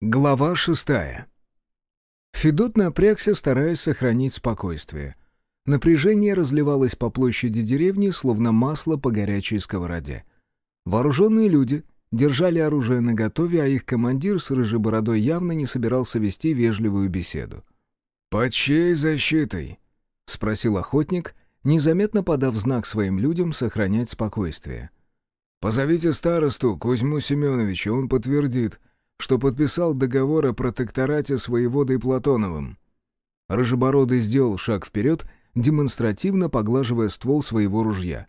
Глава шестая. Федот напрягся, стараясь сохранить спокойствие. Напряжение разливалось по площади деревни, словно масло по горячей сковороде. Вооруженные люди держали оружие наготове, а их командир с рыжей бородой явно не собирался вести вежливую беседу. «Под чьей защитой?» — спросил охотник, незаметно подав знак своим людям сохранять спокойствие. «Позовите старосту, Кузьму Семеновича, он подтвердит», что подписал договор о протекторате с воеводой Платоновым. Рыжебородый сделал шаг вперед, демонстративно поглаживая ствол своего ружья.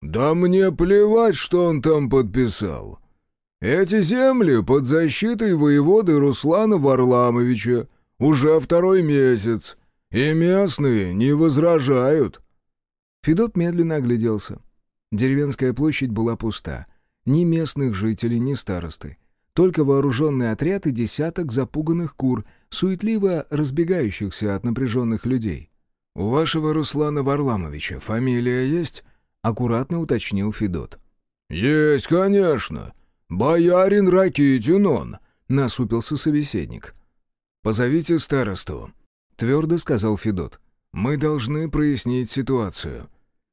«Да мне плевать, что он там подписал. Эти земли под защитой воеводы Руслана Варламовича уже второй месяц, и местные не возражают». Федот медленно огляделся. Деревенская площадь была пуста. Ни местных жителей, ни старосты. Только вооруженный отряд и десяток запуганных кур, суетливо разбегающихся от напряженных людей. «У вашего Руслана Варламовича фамилия есть?» — аккуратно уточнил Федот. «Есть, конечно. Боярин Ракитин он», — насупился собеседник. «Позовите старосту», — твердо сказал Федот. «Мы должны прояснить ситуацию».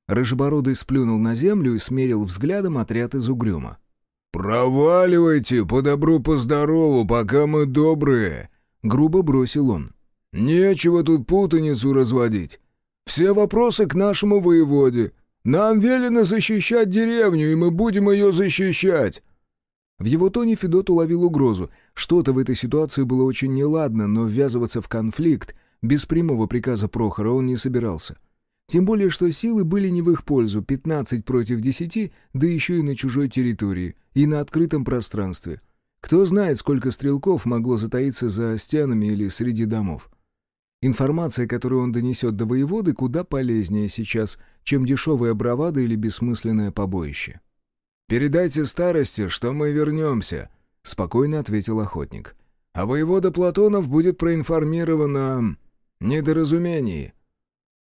Рыжебородый сплюнул на землю и смерил взглядом отряд из угрюма. «Проваливайте по добру, по здорову, пока мы добрые», — грубо бросил он. «Нечего тут путаницу разводить. Все вопросы к нашему воеводе. Нам велено защищать деревню, и мы будем ее защищать». В его тоне Федот уловил угрозу. Что-то в этой ситуации было очень неладно, но ввязываться в конфликт без прямого приказа Прохора он не собирался. Тем более, что силы были не в их пользу, 15 против 10, да еще и на чужой территории, и на открытом пространстве. Кто знает, сколько стрелков могло затаиться за стенами или среди домов. Информация, которую он донесет до воеводы, куда полезнее сейчас, чем дешевая бравада или бессмысленное побоище. «Передайте старости, что мы вернемся», — спокойно ответил охотник. «А воевода Платонов будет проинформирован о недоразумении».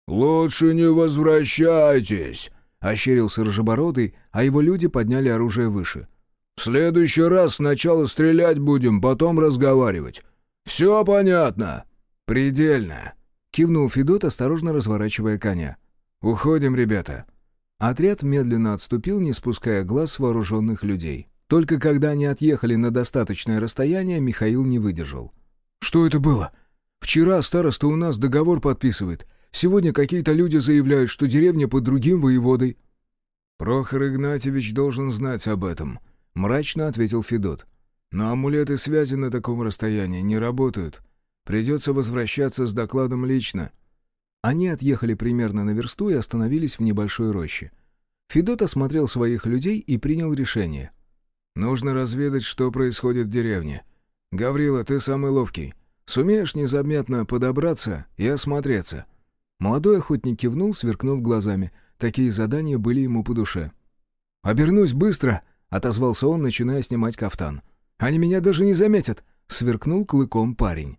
«Лучше не возвращайтесь!» — ощерился Рожебородый, а его люди подняли оружие выше. «В следующий раз сначала стрелять будем, потом разговаривать. Все понятно?» «Предельно!» — кивнул Федот, осторожно разворачивая коня. «Уходим, ребята!» Отряд медленно отступил, не спуская глаз вооруженных людей. Только когда они отъехали на достаточное расстояние, Михаил не выдержал. «Что это было? Вчера староста у нас договор подписывает. Сегодня какие-то люди заявляют, что деревня под другим воеводой». «Прохор Игнатьевич должен знать об этом», — мрачно ответил Федот. «Но амулеты связи на таком расстоянии не работают. Придется возвращаться с докладом лично». Они отъехали примерно на версту и остановились в небольшой роще. Федот осмотрел своих людей и принял решение. «Нужно разведать, что происходит в деревне. Гаврила, ты самый ловкий. Сумеешь незаметно подобраться и осмотреться?» Молодой охотник кивнул, сверкнув глазами. Такие задания были ему по душе. «Обернусь быстро!» — отозвался он, начиная снимать кафтан. «Они меня даже не заметят!» — сверкнул клыком парень.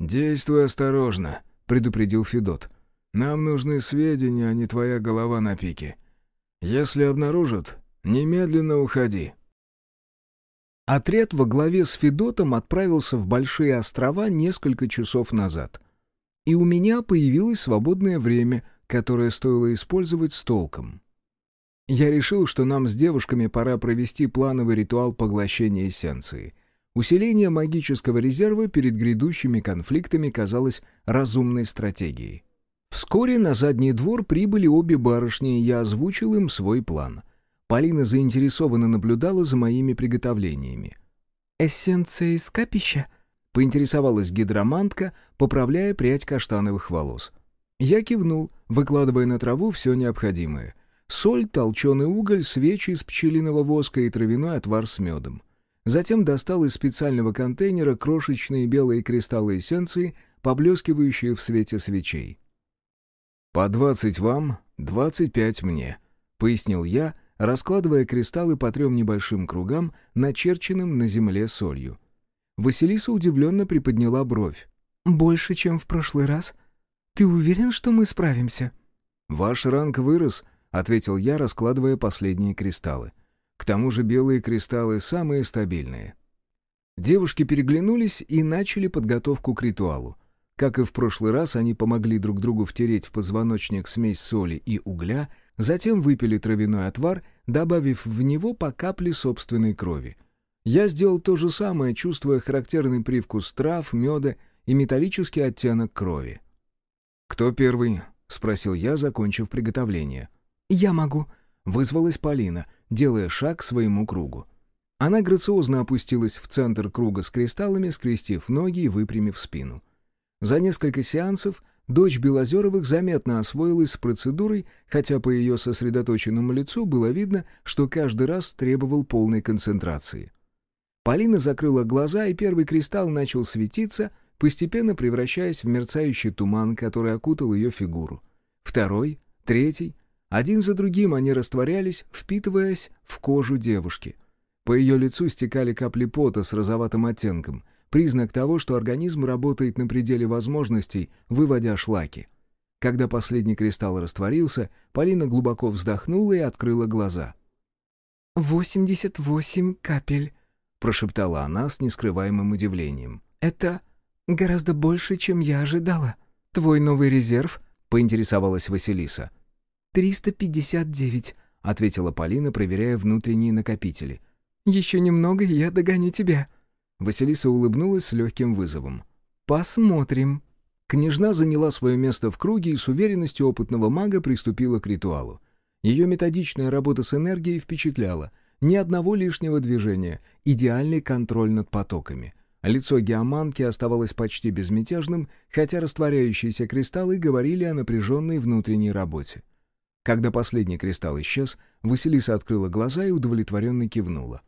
«Действуй осторожно», — предупредил Федот. «Нам нужны сведения, а не твоя голова на пике. Если обнаружат, немедленно уходи». Отряд во главе с Федотом отправился в Большие острова несколько часов назад — и у меня появилось свободное время, которое стоило использовать с толком. Я решил, что нам с девушками пора провести плановый ритуал поглощения эссенции. Усиление магического резерва перед грядущими конфликтами казалось разумной стратегией. Вскоре на задний двор прибыли обе барышни, и я озвучил им свой план. Полина заинтересованно наблюдала за моими приготовлениями. «Эссенция из капища?» — поинтересовалась гидромантка, поправляя прядь каштановых волос. Я кивнул, выкладывая на траву все необходимое. Соль, толченый уголь, свечи из пчелиного воска и травяной отвар с медом. Затем достал из специального контейнера крошечные белые кристаллы эссенции, поблескивающие в свете свечей. «По двадцать вам, двадцать пять мне», — пояснил я, раскладывая кристаллы по трем небольшим кругам, начерченным на земле солью. Василиса удивленно приподняла бровь. «Больше, чем в прошлый раз? Ты уверен, что мы справимся?» «Ваш ранг вырос», — ответил я, раскладывая последние кристаллы. «К тому же белые кристаллы самые стабильные». Девушки переглянулись и начали подготовку к ритуалу. Как и в прошлый раз, они помогли друг другу втереть в позвоночник смесь соли и угля, затем выпили травяной отвар, добавив в него по капле собственной крови. Я сделал то же самое, чувствуя характерный привкус трав, меда и металлический оттенок крови. «Кто первый?» — спросил я, закончив приготовление. «Я могу», — вызвалась Полина, делая шаг к своему кругу. Она грациозно опустилась в центр круга с кристаллами, скрестив ноги и выпрямив спину. За несколько сеансов дочь Белозеровых заметно освоилась с процедурой, хотя по ее сосредоточенному лицу было видно, что каждый раз требовал полной концентрации. Полина закрыла глаза, и первый кристалл начал светиться, постепенно превращаясь в мерцающий туман, который окутал ее фигуру. Второй, третий. Один за другим они растворялись, впитываясь в кожу девушки. По ее лицу стекали капли пота с розоватым оттенком, признак того, что организм работает на пределе возможностей, выводя шлаки. Когда последний кристалл растворился, Полина глубоко вздохнула и открыла глаза. «Восемьдесят восемь капель», — прошептала она с нескрываемым удивлением. «Это гораздо больше, чем я ожидала. Твой новый резерв?» — поинтересовалась Василиса. «Триста пятьдесят девять», — ответила Полина, проверяя внутренние накопители — еще немного, и я догоню тебя». Василиса улыбнулась с легким вызовом. «Посмотрим». Княжна заняла свое место в круге и с уверенностью опытного мага приступила к ритуалу. Ее методичная работа с энергией впечатляла. Ни одного лишнего движения, идеальный контроль над потоками. Лицо геоманки оставалось почти безмятежным, хотя растворяющиеся кристаллы говорили о напряженной внутренней работе. Когда последний кристалл исчез, Василиса открыла глаза и удовлетворенно кивнула.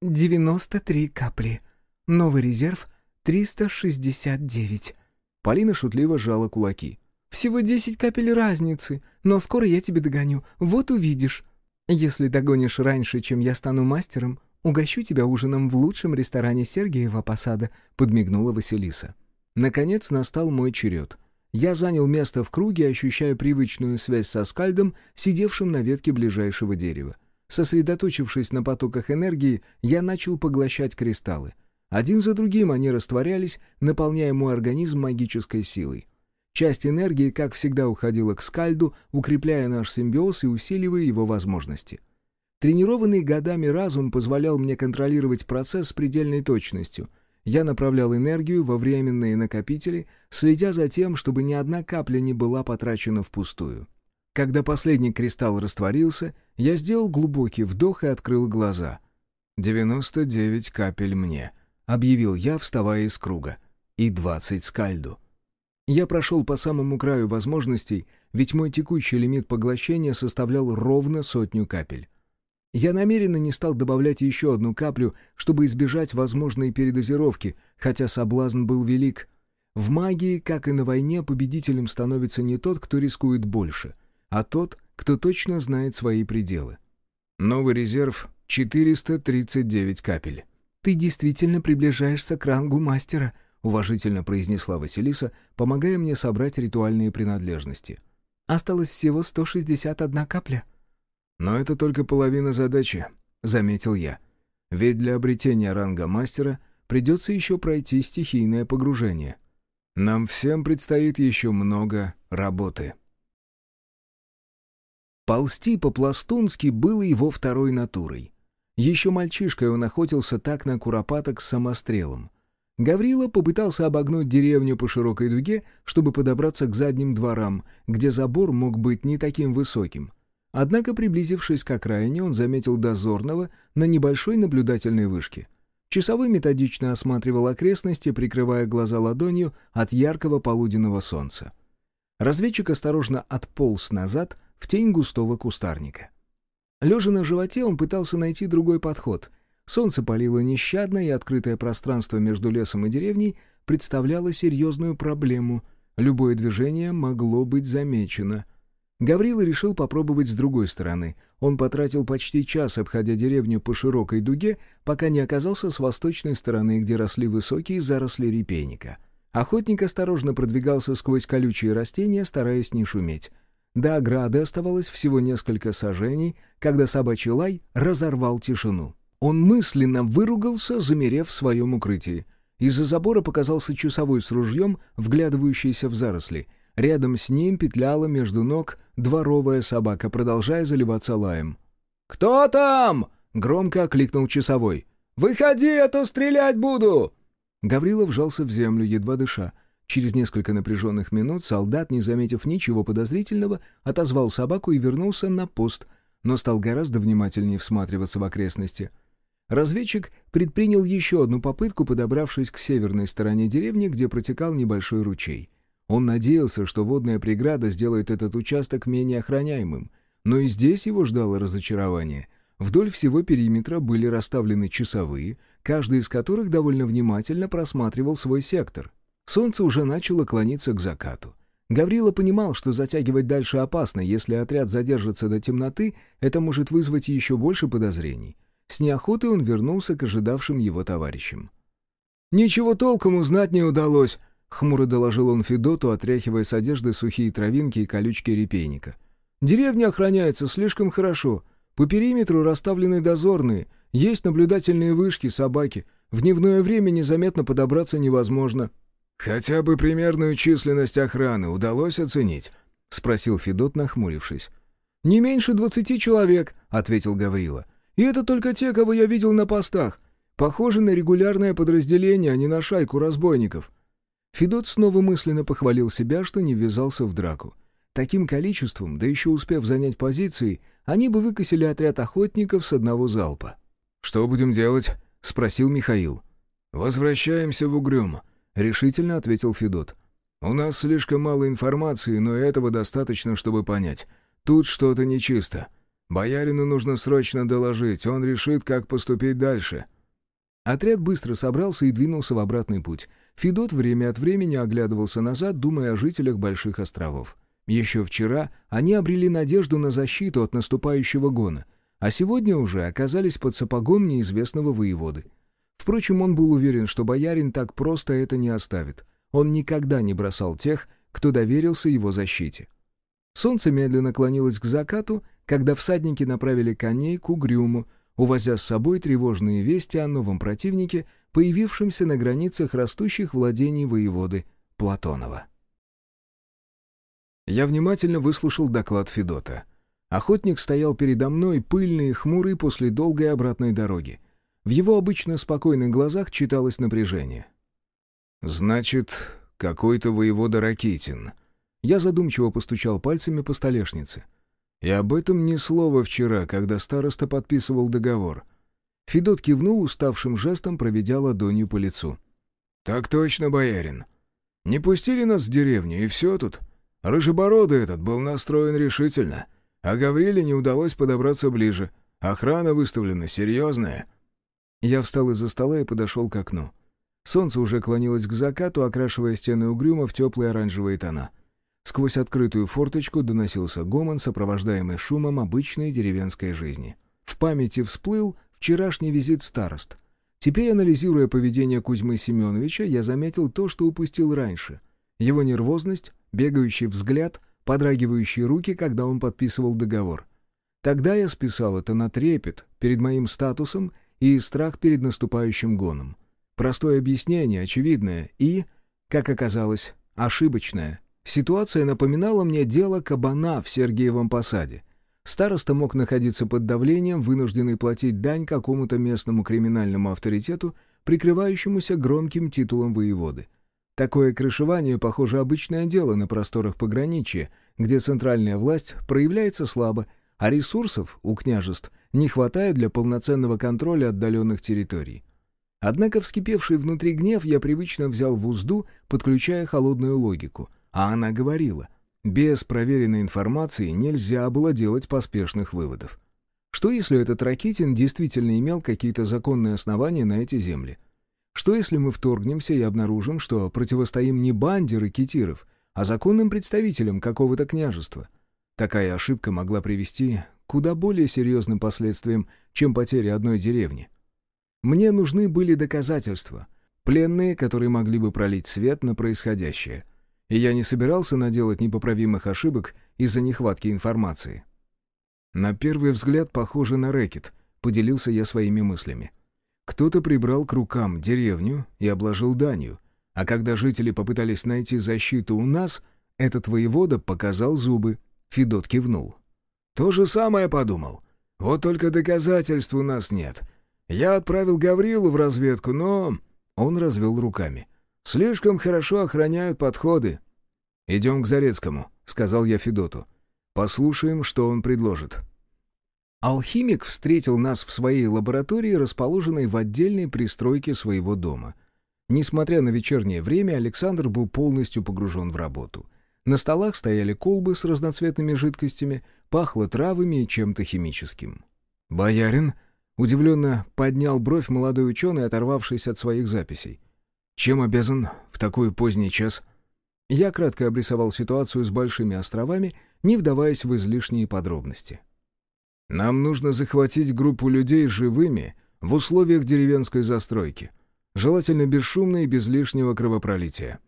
«Девяносто три капли. Новый резерв — триста шестьдесят девять». Полина шутливо сжала кулаки. «Всего десять капель разницы, но скоро я тебе догоню, вот увидишь. Если догонишь раньше, чем я стану мастером, угощу тебя ужином в лучшем ресторане Сергиева Посада», — подмигнула Василиса. Наконец настал мой черед. Я занял место в круге, ощущая привычную связь со скальдом, сидевшим на ветке ближайшего дерева. Сосредоточившись на потоках энергии, я начал поглощать кристаллы. Один за другим они растворялись, наполняя мой организм магической силой. Часть энергии, как всегда, уходила к скальду, укрепляя наш симбиоз и усиливая его возможности. Тренированный годами разум позволял мне контролировать процесс с предельной точностью. Я направлял энергию во временные накопители, следя за тем, чтобы ни одна капля не была потрачена впустую. Когда последний кристалл растворился, я сделал глубокий вдох и открыл глаза. «Девяносто девять капель мне», — объявил я, вставая из круга. «И двадцать скальду». Я прошел по самому краю возможностей, ведь мой текущий лимит поглощения составлял ровно сотню капель. Я намеренно не стал добавлять еще одну каплю, чтобы избежать возможной передозировки, хотя соблазн был велик. В магии, как и на войне, победителем становится не тот, кто рискует больше — а тот, кто точно знает свои пределы. Новый резерв — 439 капель. «Ты действительно приближаешься к рангу мастера», — уважительно произнесла Василиса, помогая мне собрать ритуальные принадлежности. «Осталось всего 161 капля». «Но это только половина задачи», — заметил я. «Ведь для обретения ранга мастера придется еще пройти стихийное погружение. Нам всем предстоит еще много работы». Ползти по-пластунски было его второй натурой. Еще мальчишкой он охотился так на куропаток с самострелом. Гаврила попытался обогнуть деревню по широкой дуге, чтобы подобраться к задним дворам, где забор мог быть не таким высоким. Однако, приблизившись к окраине, он заметил дозорного на небольшой наблюдательной вышке. Часовой методично осматривал окрестности, прикрывая глаза ладонью от яркого полуденного солнца. Разведчик осторожно отполз назад — в тень густого кустарника. Лежа на животе, он пытался найти другой подход. Солнце палило нещадно, и открытое пространство между лесом и деревней представляло серьезную проблему. Любое движение могло быть замечено. Гаврила решил попробовать с другой стороны. Он потратил почти час, обходя деревню по широкой дуге, пока не оказался с восточной стороны, где росли высокие заросли репейника. Охотник осторожно продвигался сквозь колючие растения, стараясь не шуметь. До ограды оставалось всего несколько сажений, когда собачий лай разорвал тишину. Он мысленно выругался, замерев в своем укрытии. Из-за забора показался часовой с ружьем, вглядывающийся в заросли. Рядом с ним петляла между ног дворовая собака, продолжая заливаться лаем. «Кто там?» — громко окликнул часовой. «Выходи, а то стрелять буду!» Гаврила вжался в землю, едва дыша. Через несколько напряженных минут солдат, не заметив ничего подозрительного, отозвал собаку и вернулся на пост, но стал гораздо внимательнее всматриваться в окрестности. Разведчик предпринял еще одну попытку, подобравшись к северной стороне деревни, где протекал небольшой ручей. Он надеялся, что водная преграда сделает этот участок менее охраняемым, но и здесь его ждало разочарование. Вдоль всего периметра были расставлены часовые, каждый из которых довольно внимательно просматривал свой сектор. Солнце уже начало клониться к закату. Гаврила понимал, что затягивать дальше опасно, если отряд задержится до темноты, это может вызвать еще больше подозрений. С неохотой он вернулся к ожидавшим его товарищам. «Ничего толком узнать не удалось», — хмуро доложил он Федоту, отряхивая с одежды сухие травинки и колючки репейника. «Деревня охраняется слишком хорошо. По периметру расставлены дозорные, есть наблюдательные вышки, собаки. В дневное время незаметно подобраться невозможно». «Хотя бы примерную численность охраны удалось оценить?» — спросил Федот, нахмурившись. «Не меньше двадцати человек», — ответил Гаврила. «И это только те, кого я видел на постах. Похоже на регулярное подразделение, а не на шайку разбойников». Федот снова мысленно похвалил себя, что не ввязался в драку. Таким количеством, да еще успев занять позиции, они бы выкосили отряд охотников с одного залпа. «Что будем делать?» — спросил Михаил. «Возвращаемся в Угрюм», — решительно ответил Федот. «У нас слишком мало информации, но этого достаточно, чтобы понять. Тут что-то нечисто. Боярину нужно срочно доложить, он решит, как поступить дальше». Отряд быстро собрался и двинулся в обратный путь. Федот время от времени оглядывался назад, думая о жителях Больших островов. Еще вчера они обрели надежду на защиту от наступающего гона, а сегодня уже оказались под сапогом неизвестного воеводы. Впрочем, он был уверен, что боярин так просто это не оставит. Он никогда не бросал тех, кто доверился его защите. Солнце медленно клонилось к закату, когда всадники направили коней к угрюму, увозя с собой тревожные вести о новом противнике, появившемся на границах растущих владений воеводы Платонова. Я внимательно выслушал доклад Федота. Охотник стоял передо мной, пыльный и хмурый после долгой обратной дороги. В его обычно спокойных глазах читалось напряжение. «Значит, какой-то воевода Ракитин». Я задумчиво постучал пальцами по столешнице. И об этом ни слова вчера, когда староста подписывал договор. Федот кивнул уставшим жестом, проведя ладонью по лицу. «Так точно, боярин. Не пустили нас в деревню, и все тут. Рыжебородый этот был настроен решительно, а Гавриле не удалось подобраться ближе. Охрана выставлена серьезная». Я встал из-за стола и подошел к окну. Солнце уже клонилось к закату, окрашивая стены угрюма в теплые оранжевые тона. Сквозь открытую форточку доносился гомон, сопровождаемый шумом обычной деревенской жизни. В памяти всплыл вчерашний визит старост. Теперь, анализируя поведение Кузьмы Семеновича, я заметил то, что упустил раньше. Его нервозность, бегающий взгляд, подрагивающие руки, когда он подписывал договор. Тогда я списал это на трепет перед моим статусом и страх перед наступающим гоном. Простое объяснение, очевидное и, как оказалось, ошибочное — Ситуация напоминала мне дело кабана в Сергиевом посаде. Староста мог находиться под давлением, вынужденный платить дань какому-то местному криминальному авторитету, прикрывающемуся громким титулом воеводы. Такое крышевание, похоже, обычное дело на просторах пограничья, где центральная власть проявляется слабо, а ресурсов у княжеств не хватает для полноценного контроля отдаленных территорий. Однако вскипевший внутри гнев я привычно взял в узду, подключая холодную логику — а она говорила, без проверенной информации нельзя было делать поспешных выводов. Что если этот Ракитин действительно имел какие-то законные основания на эти земли? Что если мы вторгнемся и обнаружим, что противостоим не банде ракетиров, а законным представителям какого-то княжества? Такая ошибка могла привести к куда более серьезным последствиям, чем потеря одной деревни. Мне нужны были доказательства, пленные, которые могли бы пролить свет на происходящее — и я не собирался наделать непоправимых ошибок из-за нехватки информации. «На первый взгляд похоже на рэкет», —— поделился я своими мыслями. Кто-то прибрал к рукам деревню и обложил данью, а когда жители попытались найти защиту у нас, этот воевода показал зубы. Федот кивнул. «То же самое подумал. Вот только доказательств у нас нет. Я отправил Гаврилу в разведку, но...» Он развел руками. «Слишком хорошо охраняют подходы». «Идем к Зарецкому», — сказал я Федоту. «Послушаем, что он предложит». Алхимик встретил нас в своей лаборатории, расположенной в отдельной пристройке своего дома. Несмотря на вечернее время, Александр был полностью погружен в работу. На столах стояли колбы с разноцветными жидкостями, пахло травами и чем-то химическим. «Боярин?» — удивленно поднял бровь молодой ученый, оторвавшись от своих записей. «Чем обязан в такой поздний час?» Я кратко обрисовал ситуацию с Большими островами, не вдаваясь в излишние подробности. Нам нужно захватить группу людей живыми в условиях деревенской застройки, желательно бесшумно и без лишнего кровопролития.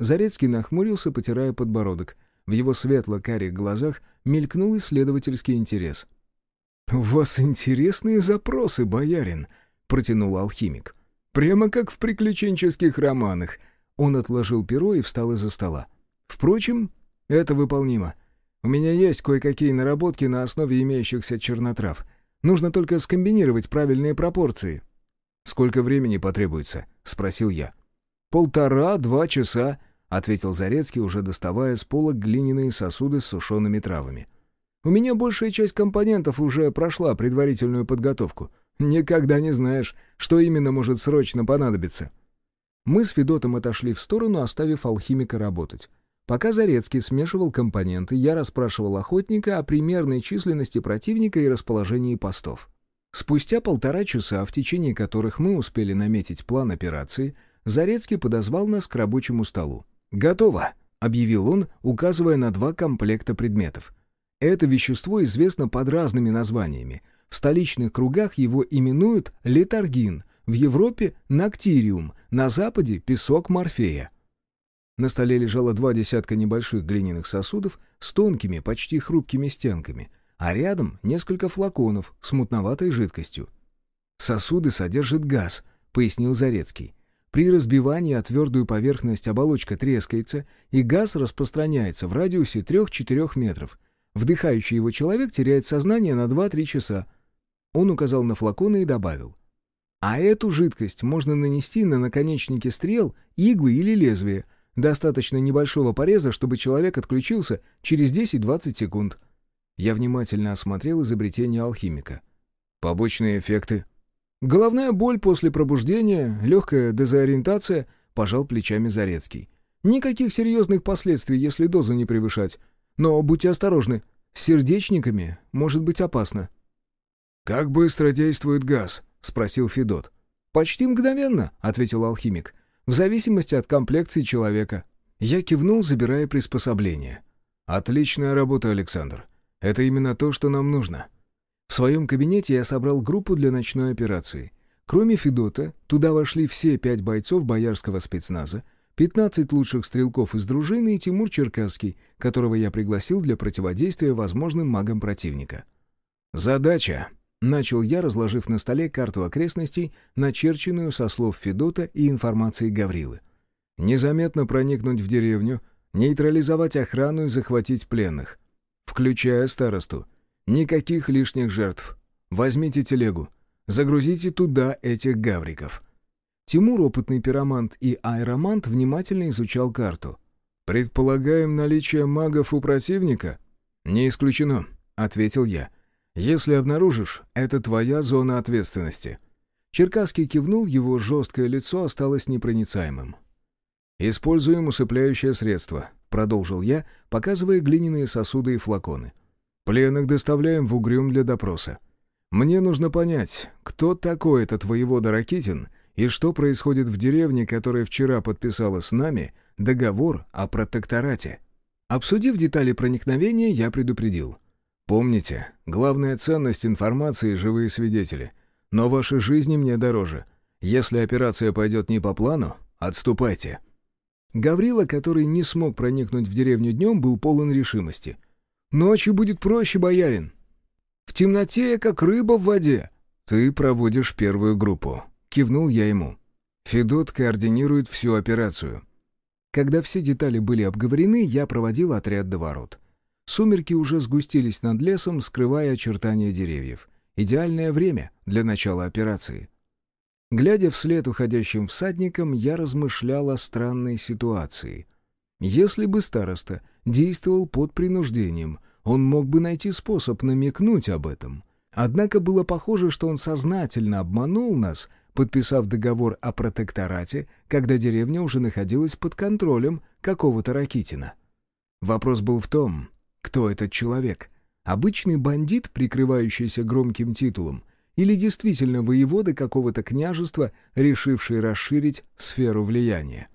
Зарецкий нахмурился, потирая подбородок. В его светло-карих глазах мелькнул исследовательский интерес. «У вас интересные запросы, боярин», — протянул алхимик. «Прямо как в приключенческих романах». Он отложил перо и встал из-за стола. «Впрочем, это выполнимо. У меня есть кое-какие наработки на основе имеющихся чернотрав. Нужно только скомбинировать правильные пропорции». «Сколько времени потребуется?» — спросил я. «Полтора-два часа», — ответил Зарецкий, уже доставая с пола глиняные сосуды с сушеными травами. «У меня большая часть компонентов уже прошла предварительную подготовку. Никогда не знаешь, что именно может срочно понадобиться». Мы с Федотом отошли в сторону, оставив алхимика работать. Пока Зарецкий смешивал компоненты, я расспрашивал охотника о примерной численности противника и расположении постов. Спустя полтора часа, в течение которых мы успели наметить план операции, Зарецкий подозвал нас к рабочему столу. «Готово!» — объявил он, указывая на два комплекта предметов. Это вещество известно под разными названиями. В столичных кругах его именуют летаргин, в Европе — нактириум, на Западе — песок морфея. На столе лежало два десятка небольших глиняных сосудов с тонкими, почти хрупкими стенками, а рядом несколько флаконов с мутноватой жидкостью. «Сосуды содержат газ», — пояснил Зарецкий. «При разбивании о твердую поверхность оболочка трескается, и газ распространяется в радиусе 3-4 метров. Вдыхающий его человек теряет сознание на 2-3 часа». Он указал на флаконы и добавил. «А эту жидкость можно нанести на наконечники стрел, иглы или лезвия, Достаточно небольшого пореза, чтобы человек отключился через 10-20 секунд. Я внимательно осмотрел изобретение алхимика. Побочные эффекты. Головная боль после пробуждения, легкая дезориентация, пожал плечами Зарецкий. Никаких серьезных последствий, если дозу не превышать. Но будьте осторожны, с сердечниками может быть опасно. «Как быстро действует газ?» — спросил Федот. «Почти мгновенно», — ответил алхимик в зависимости от комплекции человека. Я кивнул, забирая приспособление. «Отличная работа, Александр. Это именно то, что нам нужно». В своем кабинете я собрал группу для ночной операции. Кроме Федота, туда вошли все пять бойцов боярского спецназа, 15 лучших стрелков из дружины и Тимур Черкасский, которого я пригласил для противодействия возможным магам противника. Задача Начал я, разложив на столе карту окрестностей, начерченную со слов Федота и информации Гаврилы. Незаметно проникнуть в деревню, нейтрализовать охрану и захватить пленных. Включая старосту. Никаких лишних жертв. Возьмите телегу. Загрузите туда этих гавриков. Тимур, опытный пиромант и аэромант, внимательно изучал карту. «Предполагаем наличие магов у противника?» «Не исключено», — ответил я. Если обнаружишь, это твоя зона ответственности». Черкасский кивнул, его жесткое лицо осталось непроницаемым. «Используем усыпляющее средство», — продолжил я, показывая глиняные сосуды и флаконы. «Пленных доставляем в угрюм для допроса. Мне нужно понять, кто такой этот воевода Ракитин и что происходит в деревне, которая вчера подписала с нами договор о протекторате». Обсудив детали проникновения, я предупредил — Помните, главная ценность информации — живые свидетели. Но ваши жизни мне дороже. Если операция пойдет не по плану, отступайте». Гаврила, который не смог проникнуть в деревню днем, был полон решимости. «Ночью будет проще, боярин». «В темноте я как рыба в воде», «Ты проводишь первую группу», — кивнул я ему. «Федот координирует всю операцию». Когда все детали были обговорены, я проводил отряд до ворот. Сумерки уже сгустились над лесом, скрывая очертания деревьев. Идеальное время для начала операции. Глядя вслед уходящим всадникам, я размышлял о странной ситуации. Если бы староста действовал под принуждением, он мог бы найти способ намекнуть об этом. Однако было похоже, что он сознательно обманул нас, подписав договор о протекторате, когда деревня уже находилась под контролем какого-то Ракитина. Вопрос был в том, кто этот человек. Обычный бандит, прикрывающийся громким титулом, или действительно воевода какого-то княжества, решивший расширить сферу влияния.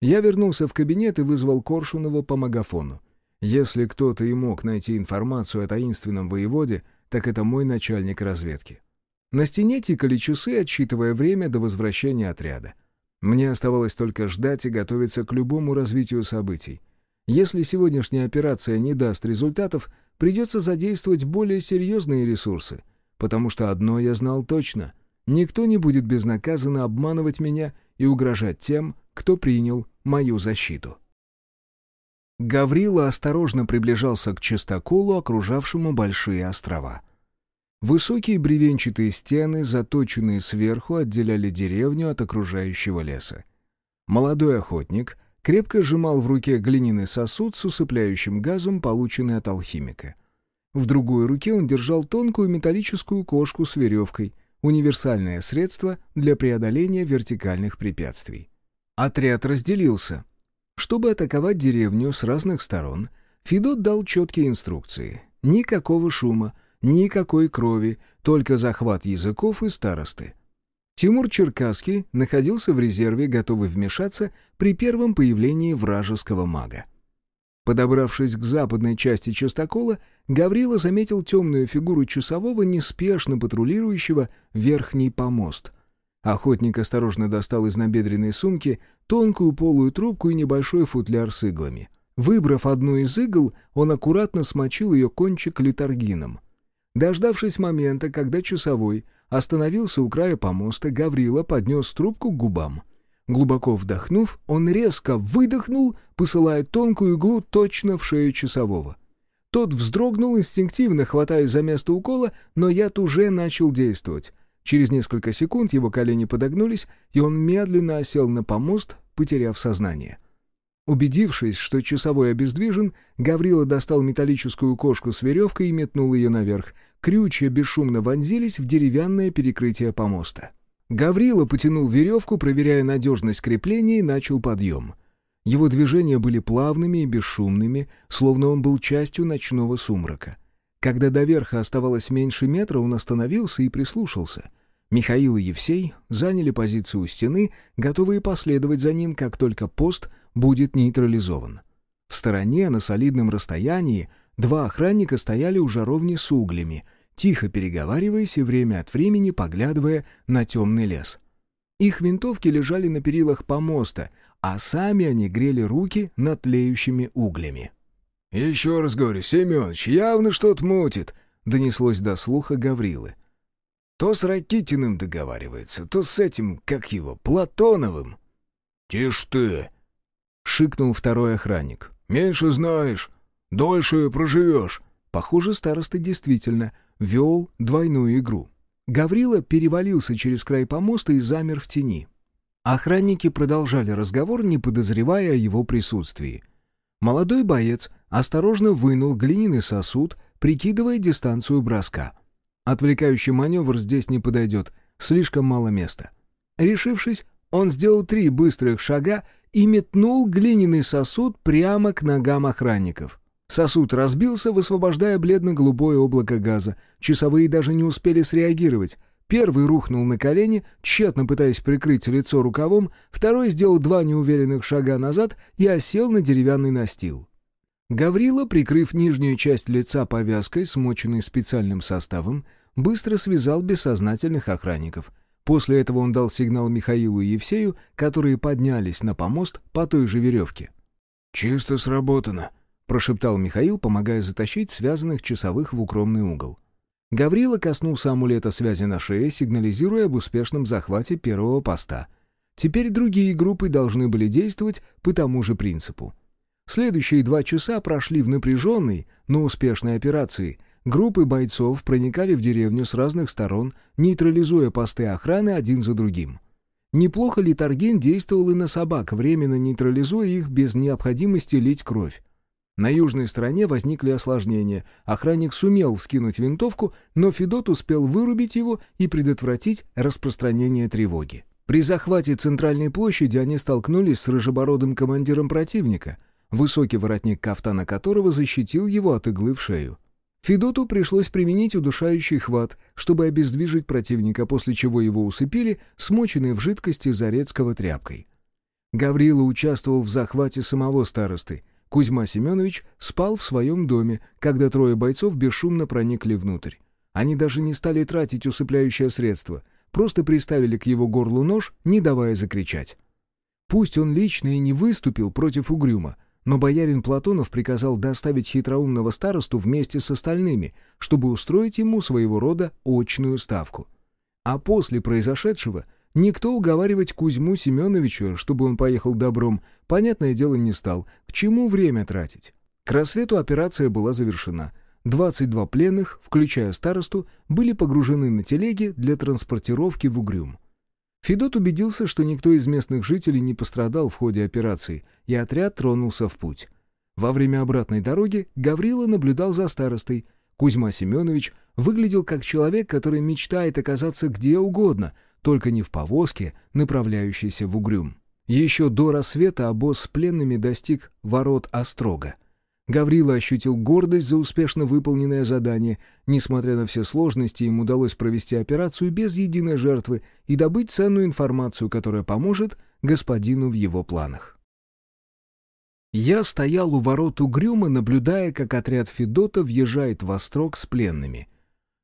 Я вернулся в кабинет и вызвал Коршунова по магафону. Если кто-то и мог найти информацию о таинственном воеводе, так это мой начальник разведки. На стене тикали часы, отсчитывая время до возвращения отряда. Мне оставалось только ждать и готовиться к любому развитию событий. Если сегодняшняя операция не даст результатов, придется задействовать более серьезные ресурсы — потому что одно я знал точно — никто не будет безнаказанно обманывать меня и угрожать тем, кто принял мою защиту. Гаврила осторожно приближался к частоколу, окружавшему большие острова. Высокие бревенчатые стены, заточенные сверху, отделяли деревню от окружающего леса. Молодой охотник крепко сжимал в руке глиняный сосуд с усыпляющим газом, полученный от алхимика — в другой руке он держал тонкую металлическую кошку с веревкой, универсальное средство для преодоления вертикальных препятствий. Отряд разделился. Чтобы атаковать деревню с разных сторон, Федот дал четкие инструкции. Никакого шума, никакой крови, только захват языков и старосты. Тимур Черкасский находился в резерве, готовый вмешаться при первом появлении вражеского мага. Подобравшись к западной части частокола, Гаврила заметил темную фигуру часового, неспешно патрулирующего верхний помост. Охотник осторожно достал из набедренной сумки тонкую полую трубку и небольшой футляр с иглами. Выбрав одну из игл, он аккуратно смочил ее кончик литаргином. Дождавшись момента, когда часовой остановился у края помоста, Гаврила поднес трубку к губам — Глубоко вдохнув, он резко выдохнул, посылая тонкую иглу точно в шею часового. Тот вздрогнул инстинктивно, хватаясь за место укола, но яд уже начал действовать. Через несколько секунд его колени подогнулись, и он медленно осел на помост, потеряв сознание. Убедившись, что часовой обездвижен, Гаврила достал металлическую кошку с веревкой и метнул ее наверх. Крючья бесшумно вонзились в деревянное перекрытие помоста. Гаврила потянул веревку, проверяя надежность крепления, и начал подъем. Его движения были плавными и бесшумными, словно он был частью ночного сумрака. Когда до верха оставалось меньше метра, он остановился и прислушался. Михаил и Евсей заняли позицию у стены, готовые последовать за ним, как только пост будет нейтрализован. В стороне, на солидном расстоянии, два охранника стояли у жаровни с углями — тихо переговариваясь и время от времени поглядывая на темный лес. Их винтовки лежали на перилах помоста, а сами они грели руки над тлеющими углями. «Еще раз говорю, Семенович, явно что-то мутит», — донеслось до слуха Гаврилы. «То с Ракитиным договаривается, то с этим, как его, Платоновым». «Тише ты!» — шикнул второй охранник. «Меньше знаешь, дольше проживешь». Похоже, староста действительно вел двойную игру. Гаврила перевалился через край помоста и замер в тени. Охранники продолжали разговор, не подозревая о его присутствии. Молодой боец осторожно вынул глиняный сосуд, прикидывая дистанцию броска. Отвлекающий маневр здесь не подойдет, слишком мало места. Решившись, он сделал три быстрых шага и метнул глиняный сосуд прямо к ногам охранников. Сосуд разбился, высвобождая бледно-голубое облако газа. Часовые даже не успели среагировать. Первый рухнул на колени, тщетно пытаясь прикрыть лицо рукавом, второй сделал два неуверенных шага назад и осел на деревянный настил. Гаврила, прикрыв нижнюю часть лица повязкой, смоченной специальным составом, быстро связал бессознательных охранников. После этого он дал сигнал Михаилу и Евсею, которые поднялись на помост по той же веревке. «Чисто сработано», — прошептал Михаил, помогая затащить связанных часовых в укромный угол. Гаврила коснулся амулета связи на шее, сигнализируя об успешном захвате первого поста. Теперь другие группы должны были действовать по тому же принципу. Следующие два часа прошли в напряженной, но успешной операции. Группы бойцов проникали в деревню с разных сторон, нейтрализуя посты охраны один за другим. Неплохо ли Тарген действовал и на собак, временно нейтрализуя их без необходимости лить кровь. На южной стороне возникли осложнения. Охранник сумел вскинуть винтовку, но Федот успел вырубить его и предотвратить распространение тревоги. При захвате центральной площади они столкнулись с рыжебородым командиром противника, высокий воротник кафтана которого защитил его от иглы в шею. Федоту пришлось применить удушающий хват, чтобы обездвижить противника, после чего его усыпили, смоченной в жидкости Зарецкого тряпкой. Гаврила участвовал в захвате самого старосты — Кузьма Семенович спал в своем доме, когда трое бойцов бесшумно проникли внутрь. Они даже не стали тратить усыпляющее средство, просто приставили к его горлу нож, не давая закричать. Пусть он лично и не выступил против Угрюма, но боярин Платонов приказал доставить хитроумного старосту вместе с остальными, чтобы устроить ему своего рода очную ставку. А после произошедшего Никто уговаривать Кузьму Семеновича, чтобы он поехал добром, понятное дело не стал. К чему время тратить? К рассвету операция была завершена. 22 пленных, включая старосту, были погружены на телеги для транспортировки в Угрюм. Федот убедился, что никто из местных жителей не пострадал в ходе операции, и отряд тронулся в путь. Во время обратной дороги Гаврила наблюдал за старостой. Кузьма Семенович выглядел как человек, который мечтает оказаться где угодно, только не в повозке, направляющейся в Угрюм. Еще до рассвета обоз с пленными достиг ворот Острога. Гаврила ощутил гордость за успешно выполненное задание. Несмотря на все сложности, им удалось провести операцию без единой жертвы и добыть ценную информацию, которая поможет господину в его планах. Я стоял у ворот Угрюма, наблюдая, как отряд Федота въезжает в Острог с пленными.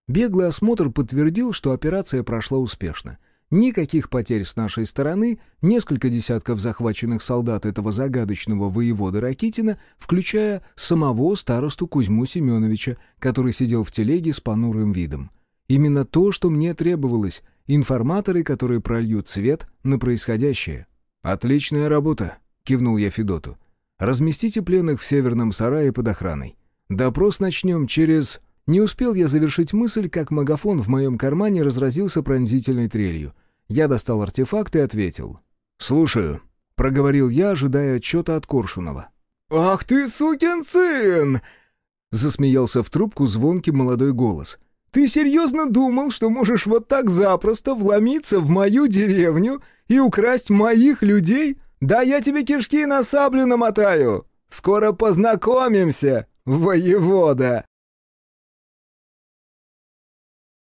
Беглый осмотр подтвердил, что операция прошла успешно — Никаких потерь с нашей стороны, несколько десятков захваченных солдат этого загадочного воевода Ракитина, включая самого старосту Кузьму Семеновича, который сидел в телеге с понурым видом. Именно то, что мне требовалось, информаторы, которые прольют свет на происходящее. «Отличная работа», — кивнул я Федоту. «Разместите пленных в северном сарае под охраной. Допрос начнем через...» Не успел я завершить мысль, как магафон в моем кармане разразился пронзительной трелью. Я достал артефакт и ответил. «Слушаю», — проговорил я, ожидая отчета от Коршунова. «Ах ты, сукин сын!» — засмеялся в трубку звонкий молодой голос. «Ты серьезно думал, что можешь вот так запросто вломиться в мою деревню и украсть моих людей? Да я тебе кишки на саблю намотаю! Скоро познакомимся, воевода!»